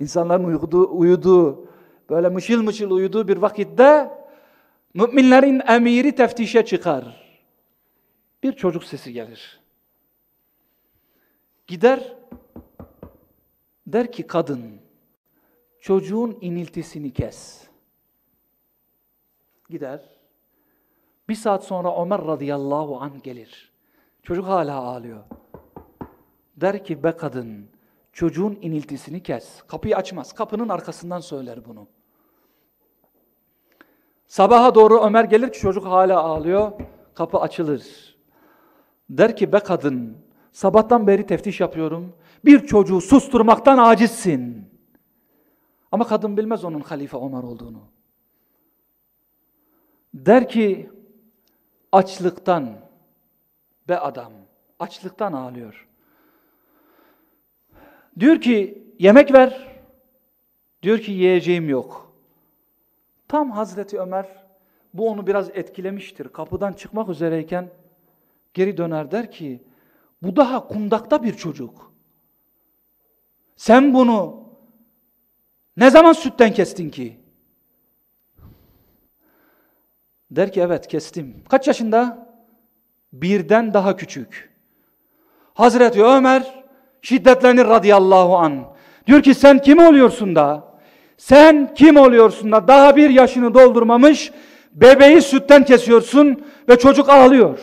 İnsanların uyuduğu, uyuduğu böyle mışıl mışıl uyuduğu bir vakitte Müminlerin emiri teftişe çıkar. Bir çocuk sesi gelir. Gider, der ki kadın, çocuğun iniltisini kes. Gider, bir saat sonra Ömer radıyallahu an gelir. Çocuk hala ağlıyor. Der ki be kadın çocuğun iniltisini kes. Kapıyı açmaz. Kapının arkasından söyler bunu. Sabaha doğru Ömer gelir ki çocuk hala ağlıyor. Kapı açılır. Der ki be kadın sabahtan beri teftiş yapıyorum. Bir çocuğu susturmaktan acizsin. Ama kadın bilmez onun halife Ömer olduğunu. Der ki açlıktan be adam açlıktan ağlıyor. Diyor ki yemek ver. Diyor ki yiyeceğim yok. Tam Hazreti Ömer bu onu biraz etkilemiştir. Kapıdan çıkmak üzereyken geri döner der ki bu daha kundakta bir çocuk. Sen bunu ne zaman sütten kestin ki? Der ki evet kestim. Kaç yaşında? Birden daha küçük. Hazreti Ömer şiddetlenir radıyallahu an. Diyor ki sen kim oluyorsun da? Sen kim oluyorsun da daha bir yaşını doldurmamış bebeği sütten kesiyorsun ve çocuk ağlıyor.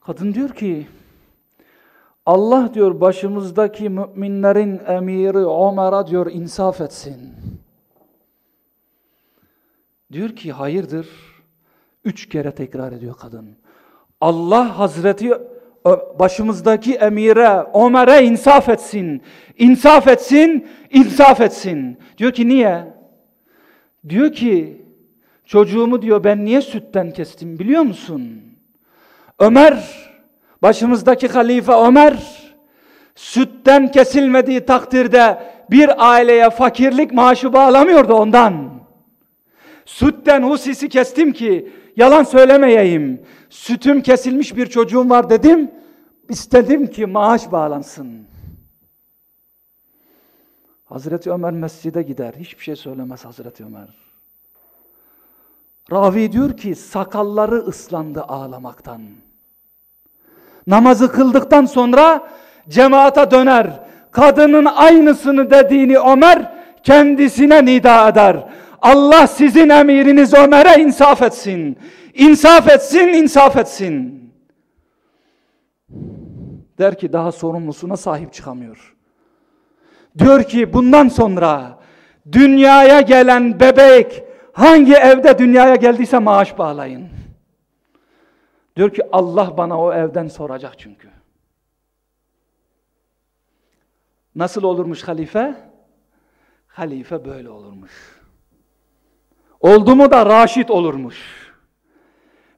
Kadın diyor ki Allah diyor başımızdaki müminlerin emiri Ömer'a diyor insaf etsin. Diyor ki hayırdır? Üç kere tekrar ediyor kadın. Allah Hazreti başımızdaki emire, Ömer'e insaf etsin. İnsaf etsin, insaf etsin. Diyor ki niye? Diyor ki çocuğumu diyor ben niye sütten kestim biliyor musun? Ömer, başımızdaki halife Ömer, sütten kesilmediği takdirde bir aileye fakirlik maaşı bağlamıyordu ondan. Sütten husisi kestim ki yalan söylemeyeyim. Sütüm kesilmiş bir çocuğum var dedim. İstedim ki maaş bağlansın. Hazreti Ömer mescide gider. Hiçbir şey söylemez Hazreti Ömer. Ravi diyor ki sakalları ıslandı ağlamaktan. Namazı kıldıktan sonra cemaata döner. Kadının aynısını dediğini Ömer kendisine nida eder. Allah sizin emiriniz Ömer'e insaf etsin. İnsaf etsin, insaf etsin. Der ki daha sorumlusuna sahip çıkamıyor. Diyor ki bundan sonra dünyaya gelen bebek hangi evde dünyaya geldiyse maaş bağlayın. Diyor ki Allah bana o evden soracak çünkü. Nasıl olurmuş halife? Halife böyle olurmuş. Oldu mu da raşit olurmuş.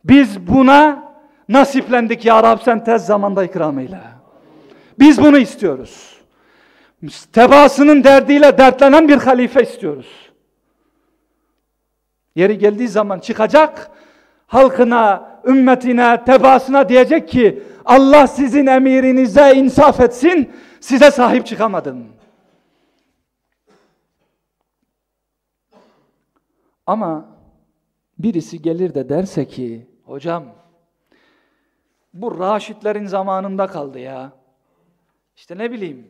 Biz buna nasiplendik ya Rab sen tez zamanda ikram eyle. Biz bunu istiyoruz. Tebaasının derdiyle dertlenen bir halife istiyoruz. Yeri geldiği zaman çıkacak, halkına, ümmetine, tebaasına diyecek ki Allah sizin emirinize insaf etsin, size sahip çıkamadım. Ama birisi gelir de derse ki hocam bu Raşitlerin zamanında kaldı ya. İşte ne bileyim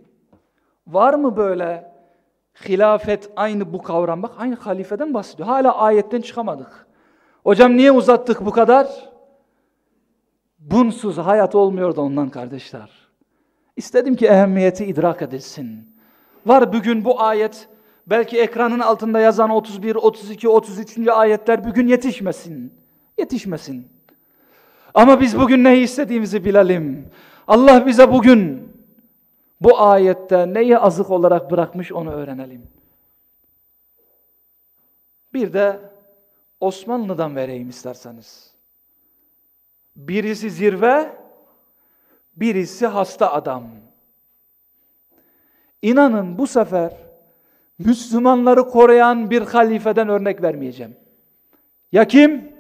var mı böyle hilafet aynı bu kavram bak aynı halifeden bahsediyor. Hala ayetten çıkamadık. Hocam niye uzattık bu kadar? Bunsuz hayat olmuyor da ondan kardeşler. İstedim ki ehemmiyeti idrak edilsin. Var bugün bu ayet belki ekranın altında yazan 31, 32, 33. ayetler bugün yetişmesin. Yetişmesin. Ama biz bugün neyi istediğimizi bilelim. Allah bize bugün bu ayette neyi azık olarak bırakmış onu öğrenelim. Bir de Osmanlı'dan vereyim isterseniz. Birisi zirve, birisi hasta adam. İnanın bu sefer Müslümanları koruyan bir halifeden örnek vermeyeceğim. Ya kim?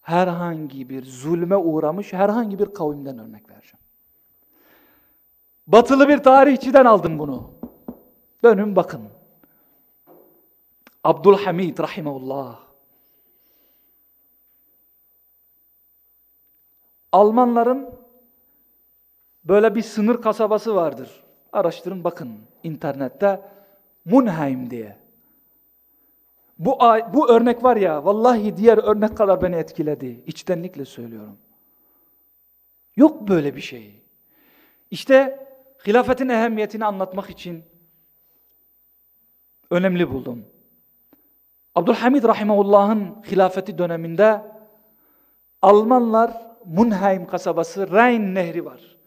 Herhangi bir zulme uğramış herhangi bir kavimden örnek vereceğim. Batılı bir tarihçiden aldım bunu. Dönün bakın. Abdülhamid rahimahullah. Almanların böyle bir sınır kasabası vardır. Araştırın bakın internette Munheim diye. Bu, bu örnek var ya vallahi diğer örnek kadar beni etkiledi. İçtenlikle söylüyorum. Yok böyle bir şey. İşte hilafetin ehemmiyetini anlatmak için önemli buldum. Abdülhamid Rahimahullah'ın hilafeti döneminde Almanlar Munheim kasabası Rhein nehri var.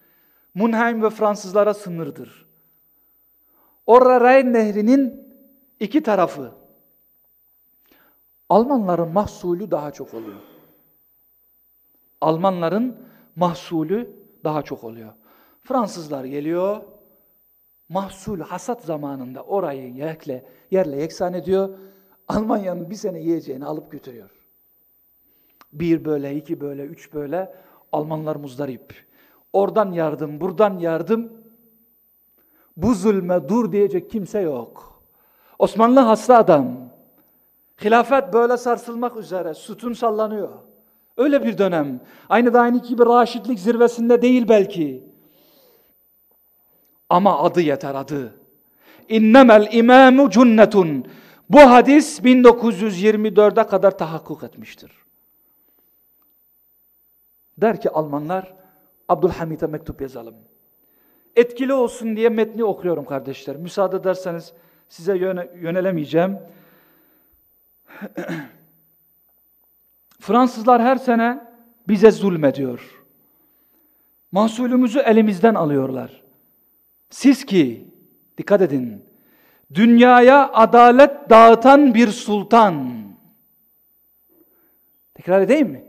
Munheim ve Fransızlara sınırdır. Orada Rhein nehrinin iki tarafı. Almanların mahsulü daha çok oluyor. Almanların mahsulü daha çok oluyor. Fransızlar geliyor, mahsul hasat zamanında orayı yerle, yerle yeksan ediyor. Almanya'nın bir sene yiyeceğini alıp götürüyor. Bir böyle, iki böyle, üç böyle. Almanlar muzdarip. Oradan yardım, buradan yardım. Bu zulme dur diyecek kimse yok. Osmanlı hasta adam. Hilafet böyle sarsılmak üzere, sütun sallanıyor. Öyle bir dönem. Aynı da aynı gibi raşitlik zirvesinde değil belki. Ama adı yeter adı. İnnemel imamu cunnetun. Bu hadis 1924'e kadar tahakkuk etmiştir. Der ki Almanlar, Abdülhamid'e mektup yazalım. Etkili olsun diye metni okuyorum kardeşler. Müsaade ederseniz size yöne, yönelemeyeceğim. Fransızlar her sene bize zulmediyor. Mahsulümüzü elimizden alıyorlar. Siz ki, dikkat edin, dünyaya adalet dağıtan bir sultan. Tekrar edeyim mi?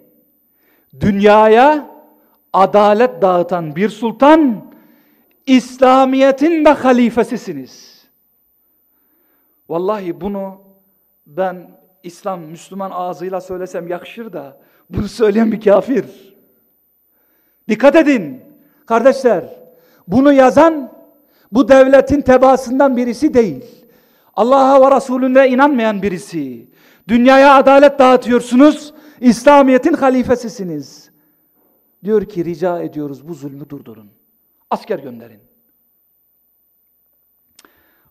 Dünyaya adalet dağıtan bir sultan, İslamiyet'in de halifesisiniz. Vallahi bunu ben İslam, Müslüman ağzıyla söylesem yakışır da bunu söyleyen bir kafir. Dikkat edin kardeşler. Bunu yazan bu devletin tebaasından birisi değil. Allah'a ve Resulüne inanmayan birisi. Dünyaya adalet dağıtıyorsunuz. İslamiyet'in halifesisiniz. Diyor ki rica ediyoruz bu zulmü durdurun. Asker gönderin.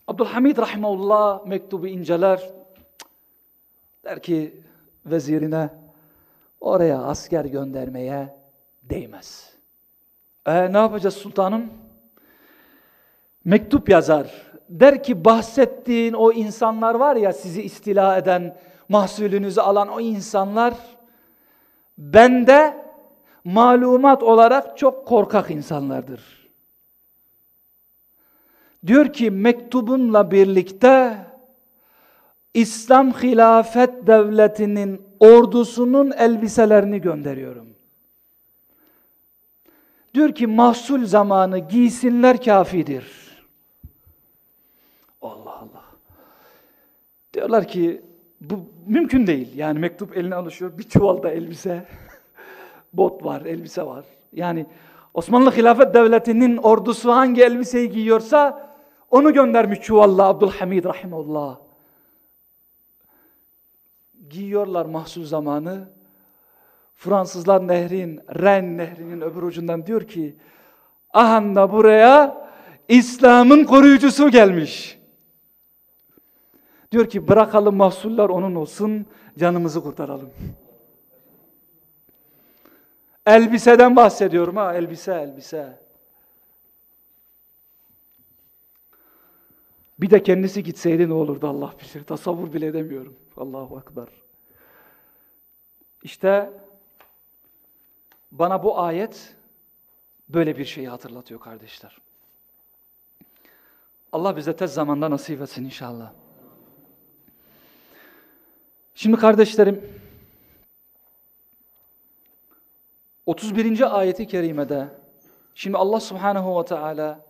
Abdülhamid Rahimahullah mektubu inceler. Der ki vezirine oraya asker göndermeye değmez. E ne yapacağız sultanım? Mektup yazar. Der ki bahsettiğin o insanlar var ya sizi istila eden, mahsulünüzü alan o insanlar bende malumat olarak çok korkak insanlardır. Diyor ki mektubunla birlikte İslam Hilafet Devleti'nin ordusunun elbiselerini gönderiyorum. Diyor ki mahsul zamanı giysinler kafidir. Allah Allah. Diyorlar ki bu mümkün değil. Yani mektup eline alışıyor. Bir çuvalda elbise, bot var, elbise var. Yani Osmanlı Hilafet Devleti'nin ordusu hangi elbiseyi giyiyorsa onu göndermiş çuvalla Abdülhamid Rahimullah giyiyorlar mahsul zamanı. Fransızlar nehrin, Ren nehrinin öbür ucundan diyor ki, ahanda buraya İslam'ın koruyucusu gelmiş. Diyor ki bırakalım mahsuller onun olsun, canımızı kurtaralım. Elbiseden bahsediyorum ha, elbise, elbise. Bir de kendisi gitseydi ne olurdu Allah bilir. Tasavvur bile edemiyorum. Allahu Akbar. İşte bana bu ayet böyle bir şeyi hatırlatıyor kardeşler. Allah bize tez zamanda nasip etsin inşallah. Şimdi kardeşlerim 31. ayeti kerimede şimdi Allah Subhanahu ve Teala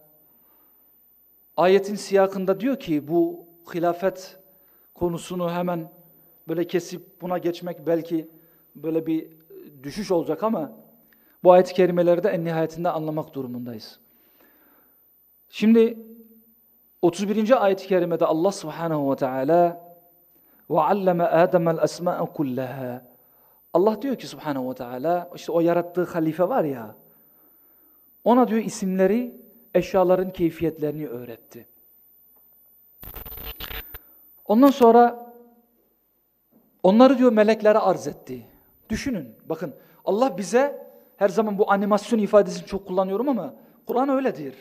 ayetin siyakında diyor ki bu hilafet konusunu hemen böyle kesip buna geçmek belki böyle bir düşüş olacak ama bu ayet-i kerimeleri de en nihayetinde anlamak durumundayız. Şimdi 31. ayet-i kerimede Allah Subhanahu ve Teala alleme Adem'el esma'a kullaha Allah diyor ki Subhanahu ve Teala işte o yarattığı halife var ya ona diyor isimleri eşyaların keyfiyetlerini öğretti. Ondan sonra onları diyor meleklere arz etti. Düşünün bakın Allah bize Her zaman bu animasyon ifadesini çok kullanıyorum ama Kur'an öyledir.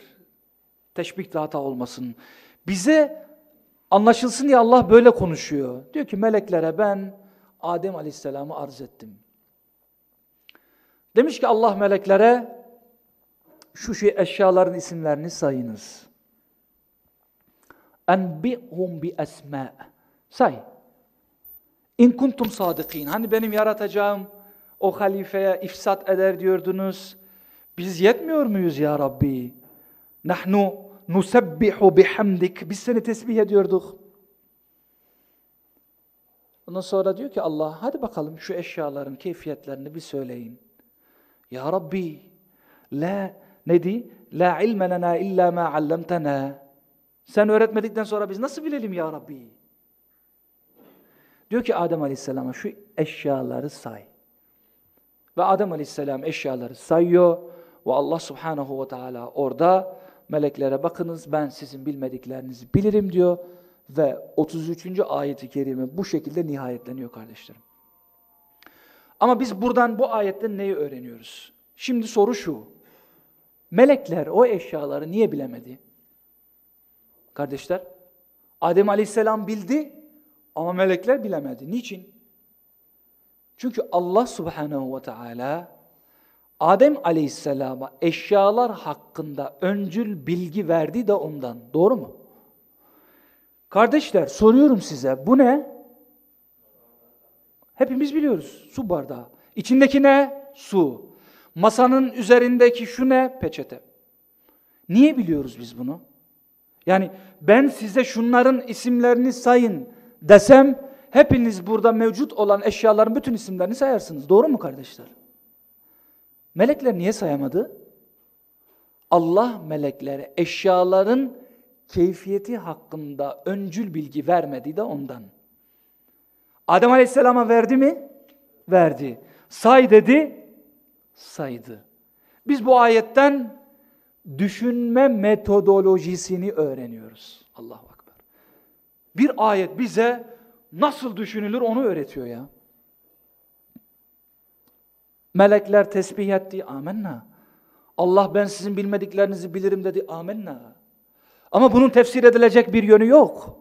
Teşbih de hata olmasın. Bize anlaşılsın diye Allah böyle konuşuyor. Diyor ki meleklere ben Adem Aleyhisselam'ı arz ettim. Demiş ki Allah meleklere şu şey eşyaların isimlerini sayınız. Enbi'hum bi esma. Say. İn kuntum sadıkin. Hani benim yaratacağım o halifeye ifsat eder diyordunuz. Biz yetmiyor muyuz ya Rabbi? Nahnu nusebbihu bihamdik. Biz seni tesbih ediyorduk. Ondan sonra diyor ki Allah hadi bakalım şu eşyaların keyfiyetlerini bir söyleyin. Ya Rabbi la nedi? La ilme lena illa ma allamtana. Sen öğretmedikten sonra biz nasıl bilelim ya Rabbi? Diyor ki Adem Aleyhisselam'a şu eşyaları say. Ve Adem Aleyhisselam eşyaları sayıyor ve Allah Subhanahu ve Teala orada meleklere bakınız ben sizin bilmediklerinizi bilirim diyor ve 33. ayeti kerime bu şekilde nihayetleniyor kardeşlerim. Ama biz buradan bu ayetten neyi öğreniyoruz? Şimdi soru şu. Melekler o eşyaları niye bilemedi? Kardeşler, Adem Aleyhisselam bildi ama melekler bilemedi. Niçin? Çünkü Allah Subhanahu ve Teala Adem Aleyhisselam'a eşyalar hakkında öncül bilgi verdi de ondan. Doğru mu? Kardeşler soruyorum size bu ne? Hepimiz biliyoruz. Su bardağı. İçindeki ne? Su. Masanın üzerindeki şu ne? Peçete. Niye biliyoruz biz bunu? Yani ben size şunların isimlerini sayın desem hepiniz burada mevcut olan eşyaların bütün isimlerini sayarsınız. Doğru mu kardeşler? Melekler niye sayamadı? Allah meleklere eşyaların keyfiyeti hakkında öncül bilgi vermedi de ondan. Adem Aleyhisselam'a verdi mi? Verdi. Say dedi, saydı. Biz bu ayetten düşünme metodolojisini öğreniyoruz. Allahu Ekber. Bir ayet bize nasıl düşünülür onu öğretiyor ya. Melekler tesbih etti. Amenna. Allah ben sizin bilmediklerinizi bilirim dedi. Amenna. Ama bunun tefsir edilecek bir yönü yok.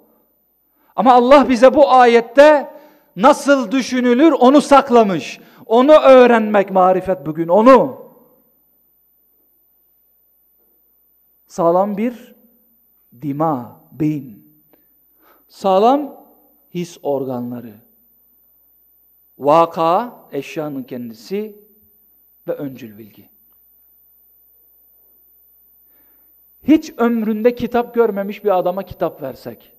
Ama Allah bize bu ayette nasıl düşünülür onu saklamış. Onu öğrenmek marifet bugün onu. Sağlam bir dima, beyin. Sağlam his organları. Vaka, eşyanın kendisi ve öncül bilgi. Hiç ömründe kitap görmemiş bir adama kitap versek.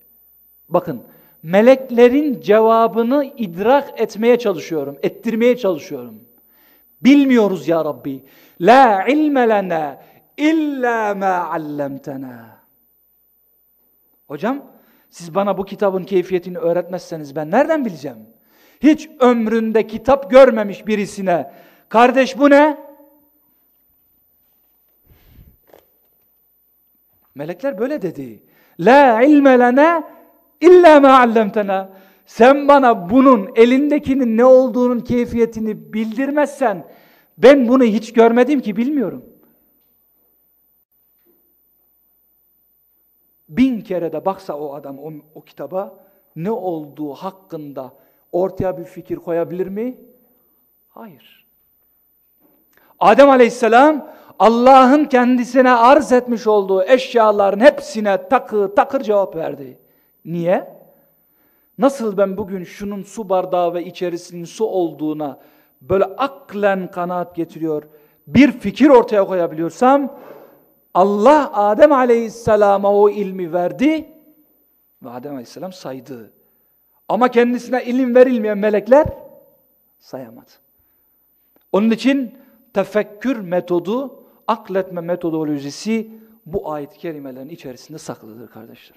Bakın, meleklerin cevabını idrak etmeye çalışıyorum, ettirmeye çalışıyorum. Bilmiyoruz ya Rabbi. La ilme lena illa ma allamtana. Hocam, siz bana bu kitabın keyfiyetini öğretmezseniz ben nereden bileceğim? Hiç ömründe kitap görmemiş birisine, kardeş bu ne? Melekler böyle dedi. La ilme lena illa ma allamtana. Sen bana bunun elindekinin ne olduğunun keyfiyetini bildirmezsen ben bunu hiç görmedim ki bilmiyorum. Bin kere de baksa o adam o, o kitaba ne olduğu hakkında ortaya bir fikir koyabilir mi? Hayır. Adem Aleyhisselam Allah'ın kendisine arz etmiş olduğu eşyaların hepsine takı takır cevap verdi. Niye? Nasıl ben bugün şunun su bardağı ve içerisinin su olduğuna böyle aklen kanaat getiriyor, bir fikir ortaya koyabiliyorsam, Allah Adem Aleyhisselam'a o ilmi verdi ve Adem Aleyhisselam saydı. Ama kendisine ilim verilmeyen melekler sayamadı. Onun için tefekkür metodu, akletme metodolojisi bu ayet-i kerimelerin içerisinde saklıdır kardeşler.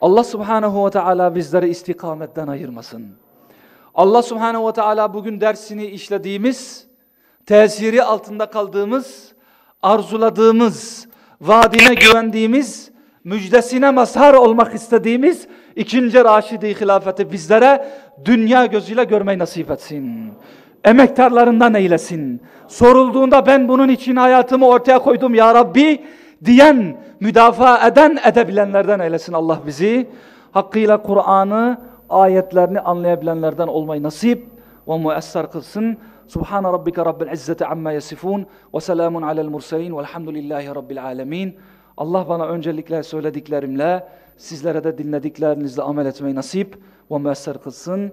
Allah subhanehu ve teala bizleri istikametten ayırmasın. Allah subhanehu ve teala bugün dersini işlediğimiz, tesiri altında kaldığımız, arzuladığımız, vaadine güvendiğimiz, müjdesine mazhar olmak istediğimiz ikinci Raşidi hilafeti bizlere dünya gözüyle görmeyi nasip etsin. Emektarlarından eylesin. Sorulduğunda ben bunun için hayatımı ortaya koydum ya Rabbi diyen, müdafaa eden, edebilenlerden eylesin Allah bizi. Hakkıyla Kur'an'ı, ayetlerini anlayabilenlerden olmayı nasip ve müesser kılsın. Subhane rabbike rabbil izzeti amma yasifun ve selamun alel murselin velhamdülillahi rabbil alemin. Allah bana öncelikle söylediklerimle, sizlere de dinlediklerinizle amel etmeyi nasip ve müesser kılsın.